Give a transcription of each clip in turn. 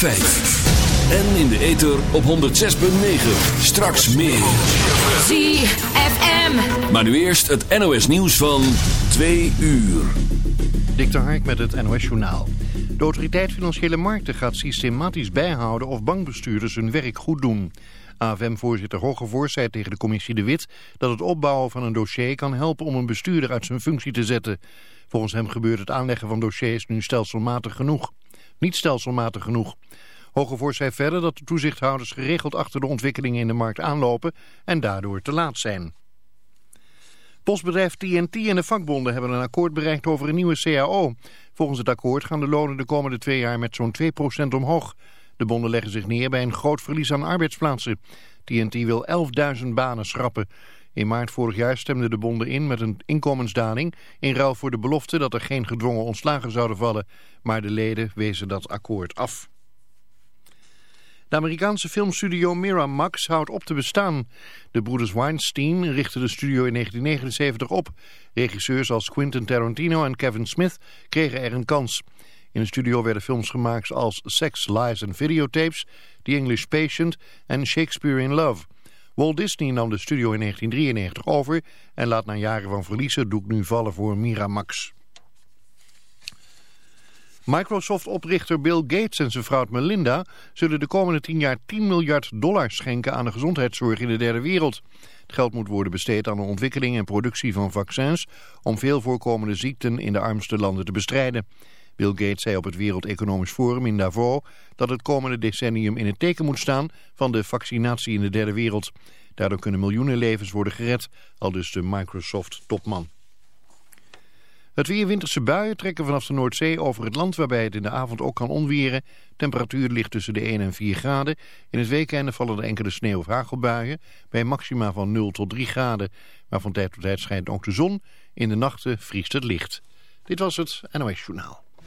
En in de ether op 106.9. Straks meer. ZFM. Maar nu eerst het NOS nieuws van 2 uur. Dik de Hark met het NOS Journaal. De autoriteit Financiële Markten gaat systematisch bijhouden of bankbestuurders hun werk goed doen. AFM-voorzitter Hogevoort zei tegen de commissie De Wit dat het opbouwen van een dossier kan helpen om een bestuurder uit zijn functie te zetten. Volgens hem gebeurt het aanleggen van dossiers nu stelselmatig genoeg. Niet stelselmatig genoeg. Hogevoort zei verder dat de toezichthouders geregeld achter de ontwikkelingen in de markt aanlopen en daardoor te laat zijn. Postbedrijf TNT en de vakbonden hebben een akkoord bereikt over een nieuwe CAO. Volgens het akkoord gaan de lonen de komende twee jaar met zo'n 2% omhoog. De bonden leggen zich neer bij een groot verlies aan arbeidsplaatsen. TNT wil 11.000 banen schrappen. In maart vorig jaar stemden de bonden in met een inkomensdaling... in ruil voor de belofte dat er geen gedwongen ontslagen zouden vallen. Maar de leden wezen dat akkoord af. De Amerikaanse filmstudio Miramax houdt op te bestaan. De broeders Weinstein richtten de studio in 1979 op. Regisseurs als Quentin Tarantino en Kevin Smith kregen er een kans. In de studio werden films gemaakt als Sex, Lies and Videotapes, The English Patient en Shakespeare in Love. Walt Disney nam de studio in 1993 over en laat na jaren van verliezen doek nu vallen voor Miramax. Microsoft-oprichter Bill Gates en zijn vrouw Melinda zullen de komende 10 jaar 10 miljard dollar schenken aan de gezondheidszorg in de derde wereld. Het geld moet worden besteed aan de ontwikkeling en productie van vaccins om veel voorkomende ziekten in de armste landen te bestrijden. Bill Gates zei op het Wereld Economisch Forum in Davos dat het komende decennium in het teken moet staan van de vaccinatie in de derde wereld. Daardoor kunnen miljoenen levens worden gered, al dus de Microsoft-topman. Het weer winterse buien trekken vanaf de Noordzee over het land waarbij het in de avond ook kan onweren. Temperatuur ligt tussen de 1 en 4 graden. In het weekende vallen er enkele sneeuw- of hagelbuien bij maxima van 0 tot 3 graden. Maar van tijd tot tijd schijnt ook de zon. In de nachten vriest het licht. Dit was het NOS Journaal.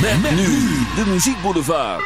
Met, met nu de muziekboulevard.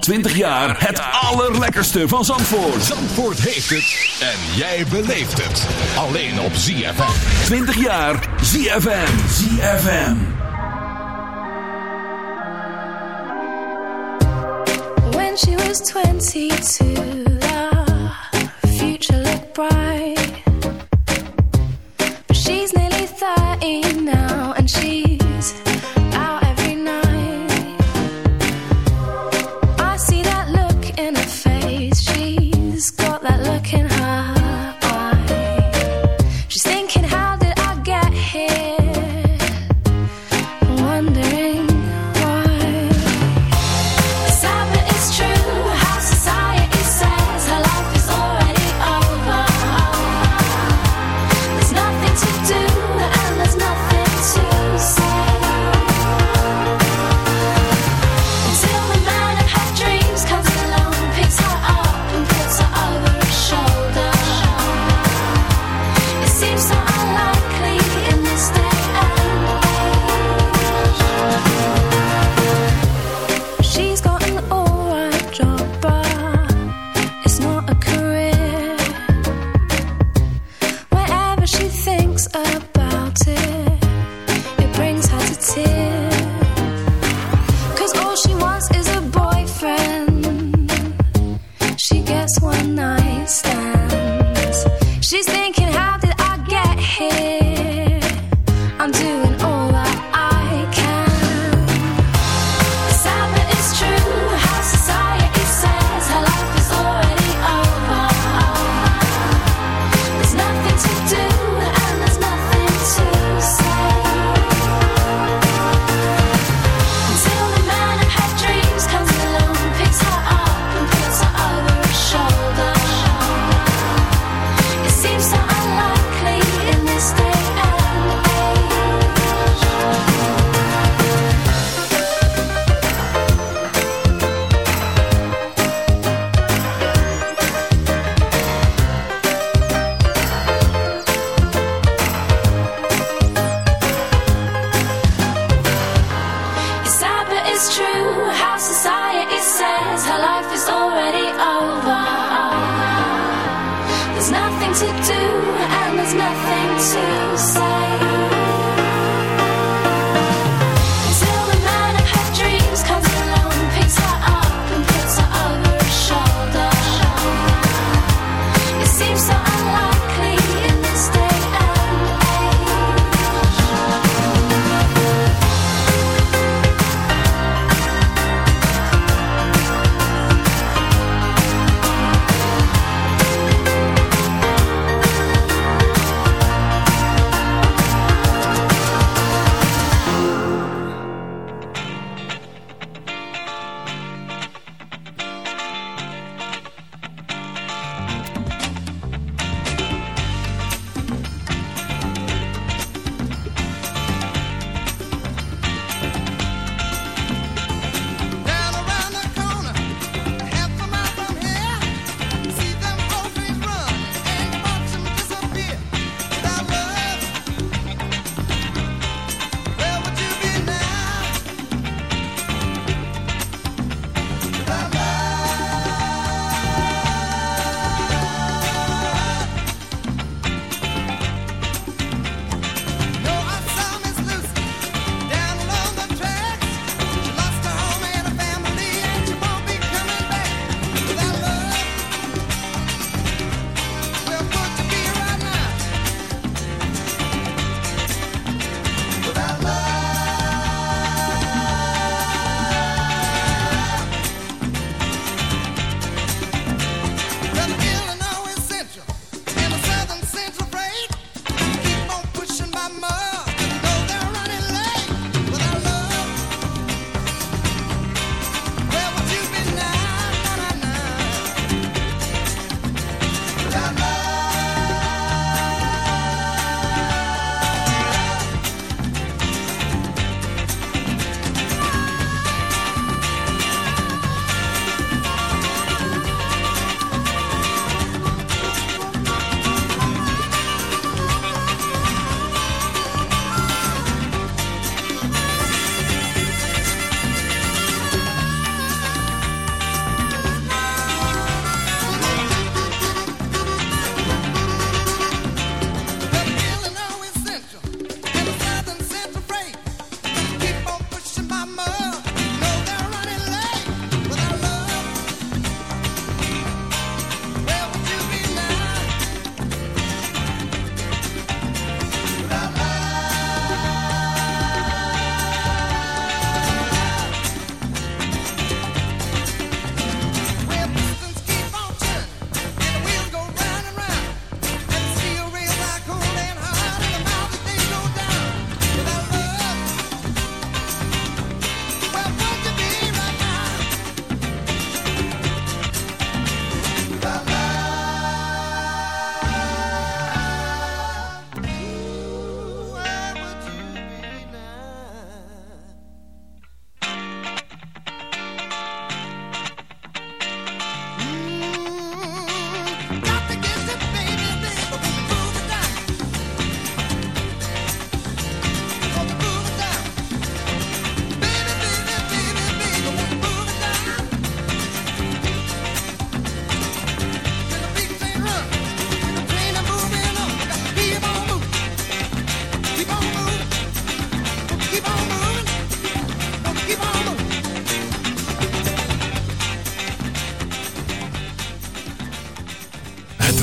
20 jaar het allerlekkerste van Zandvoort. Zandvoort heeft het en jij beleeft het. Alleen op ZFM. 20 jaar ZFM. ZFM. When she was 22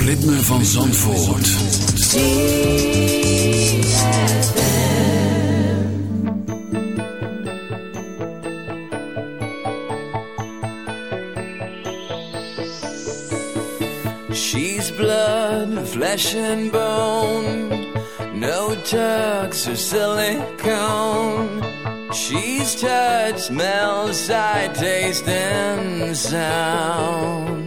ritme van Zandvoort. She's blood, flesh and bone. No tugs or silicone. She's touch, smells, sight, taste, and sound.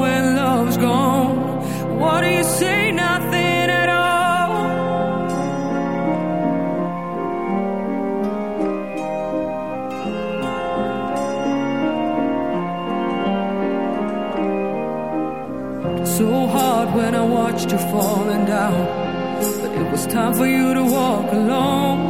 When love's gone? What do you say? Nothing at all. So hard when I watched you falling down, but it was time for you to walk alone.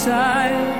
side.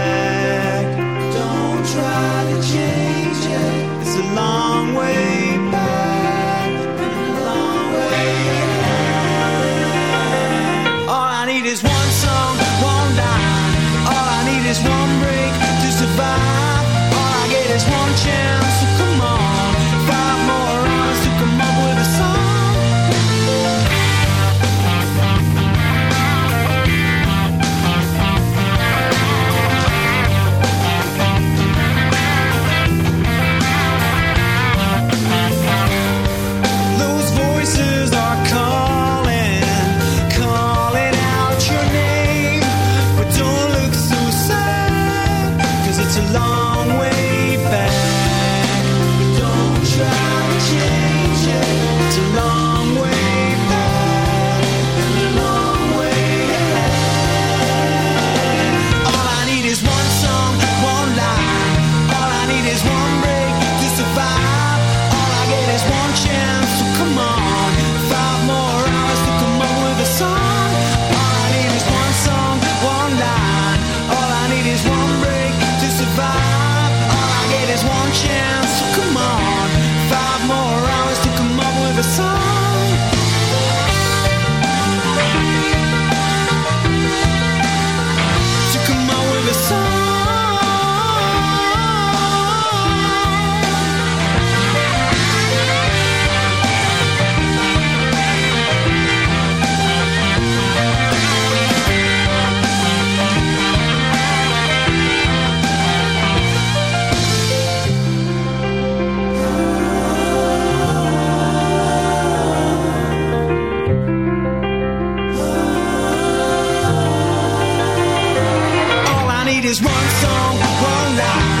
is one song, one night.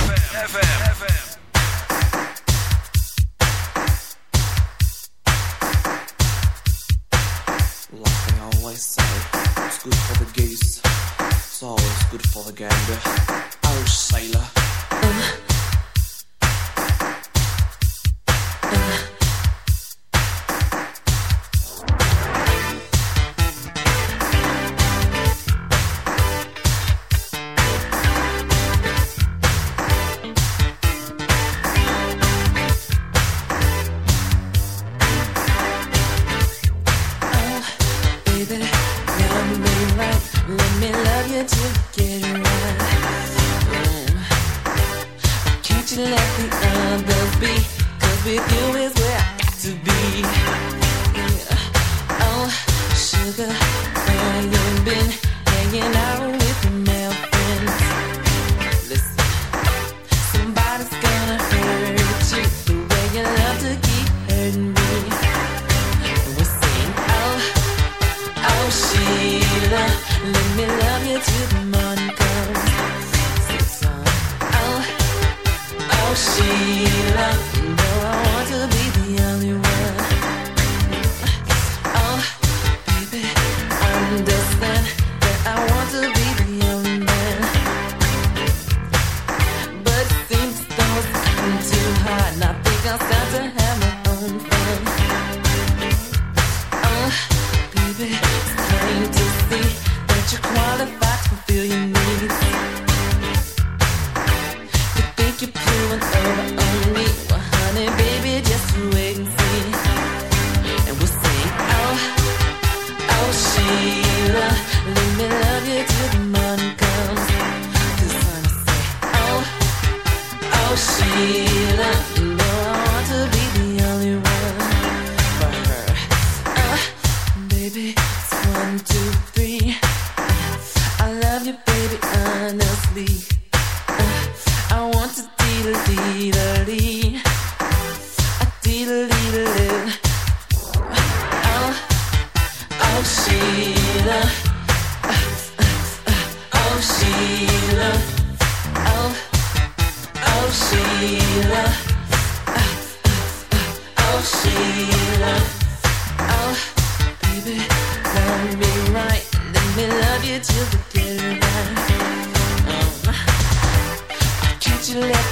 wonder where you been hanging out.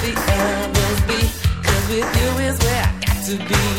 the others be. Cause with you is where I got to be.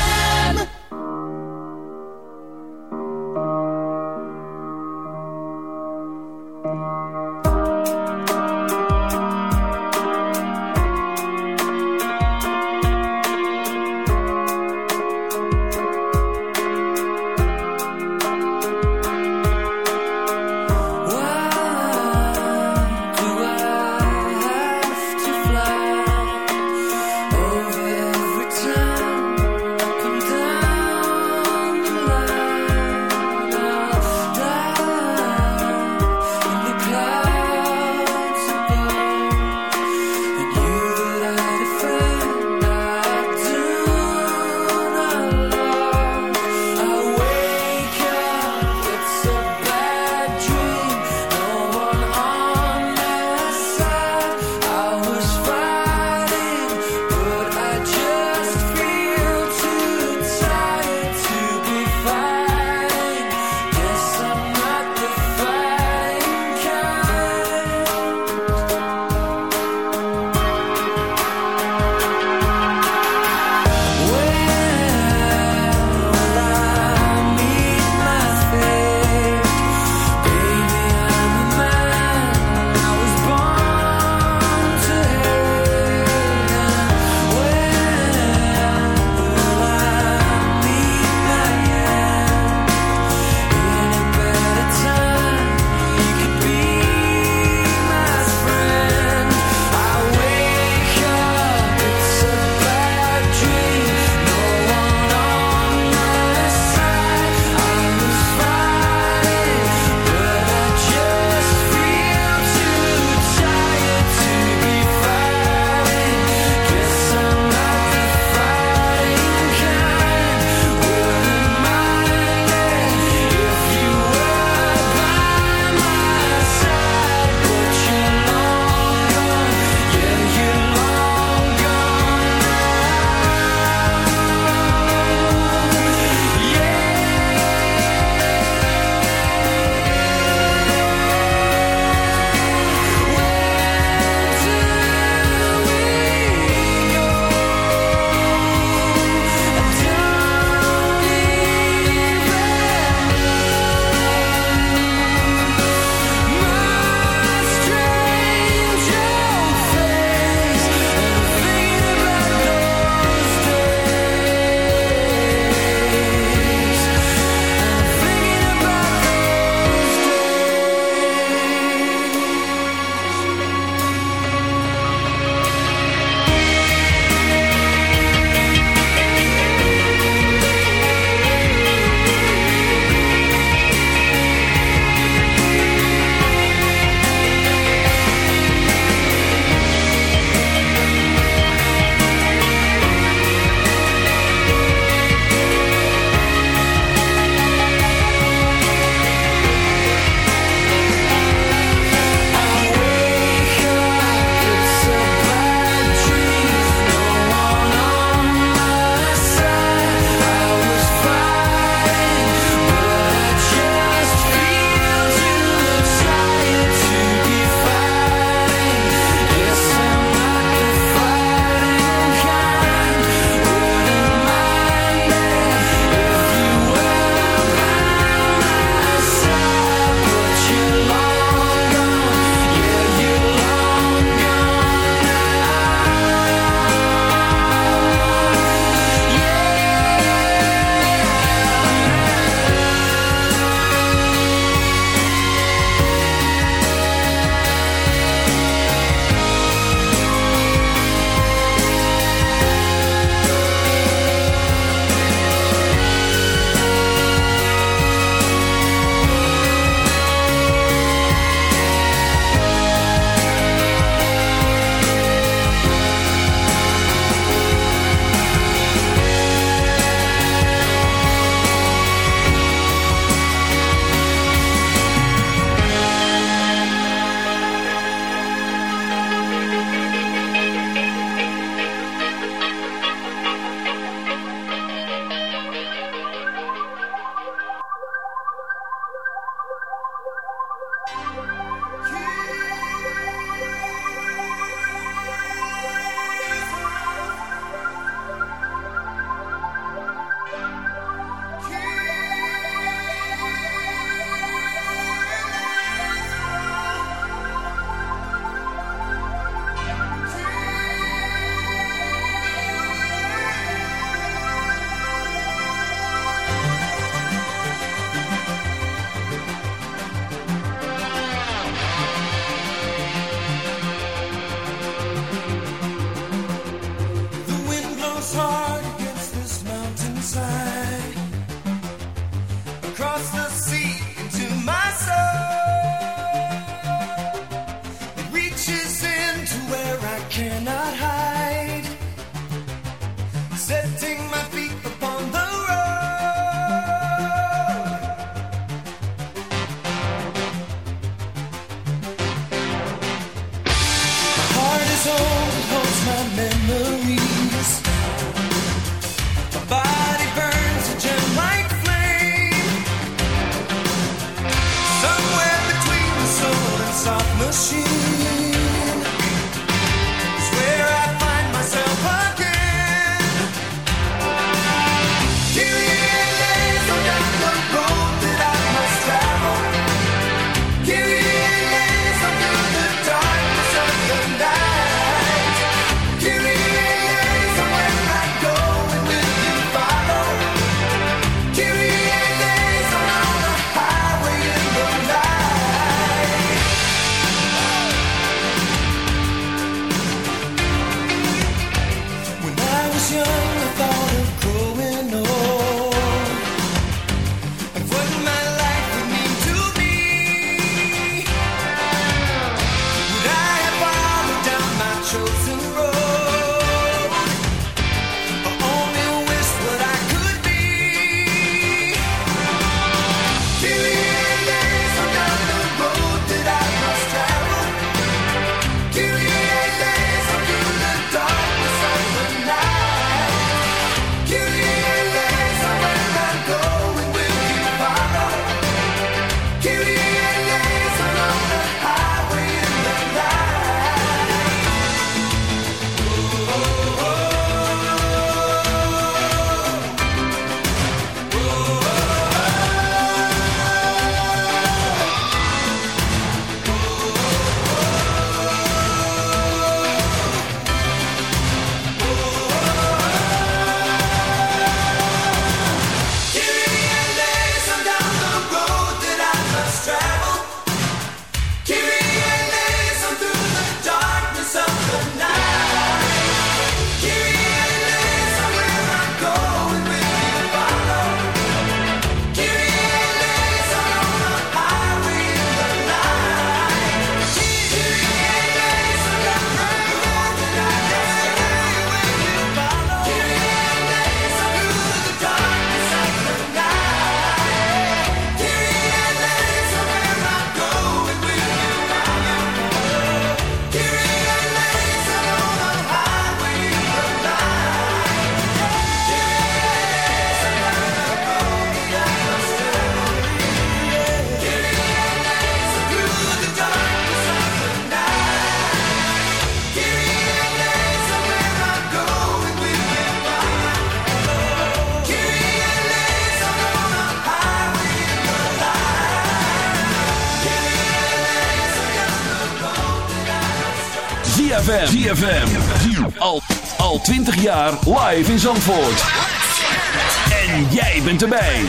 ZFM. Al, al 20 jaar live in Zandvoort. En jij bent erbij.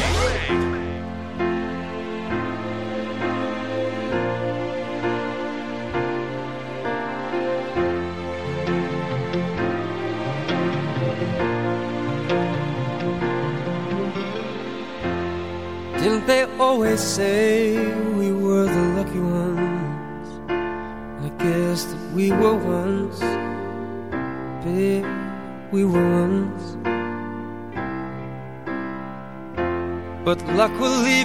Didn't they always say we were the lucky ones? I guess that we were one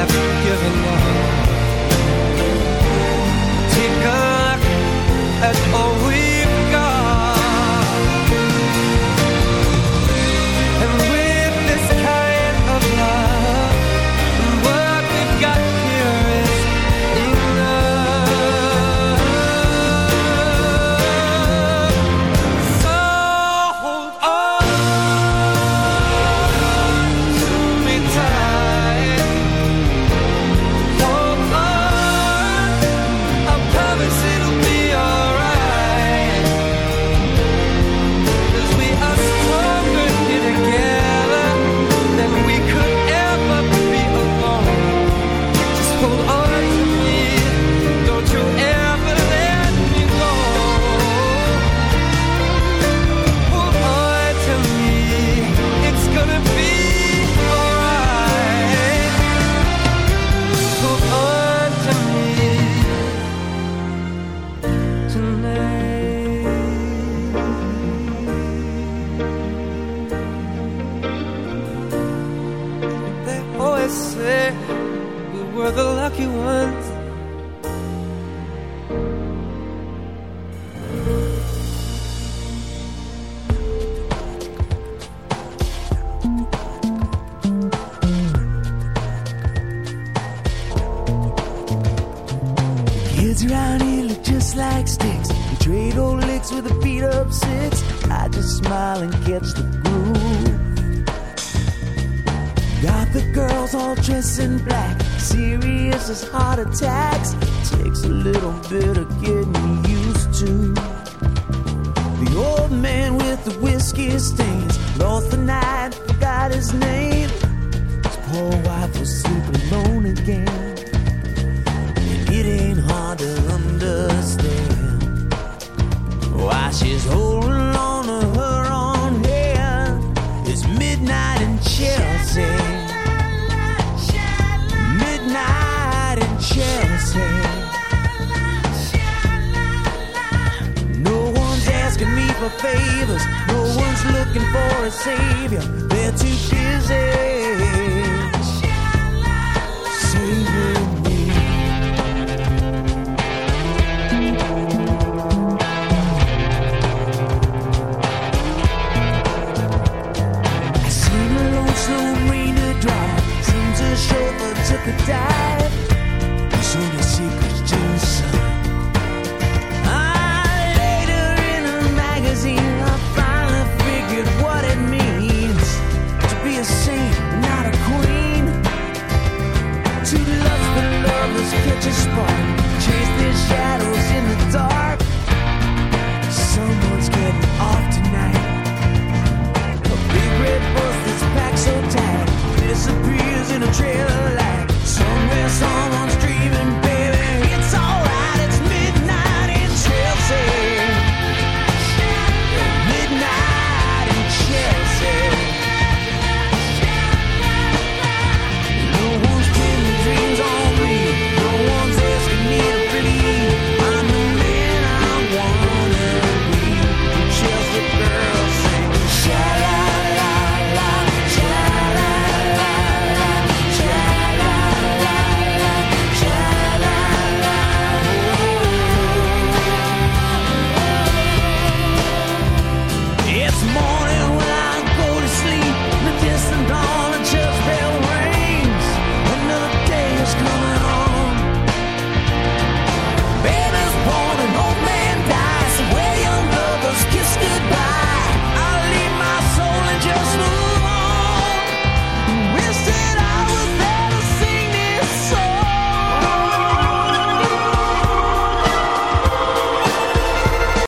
never given up. Take a look at all?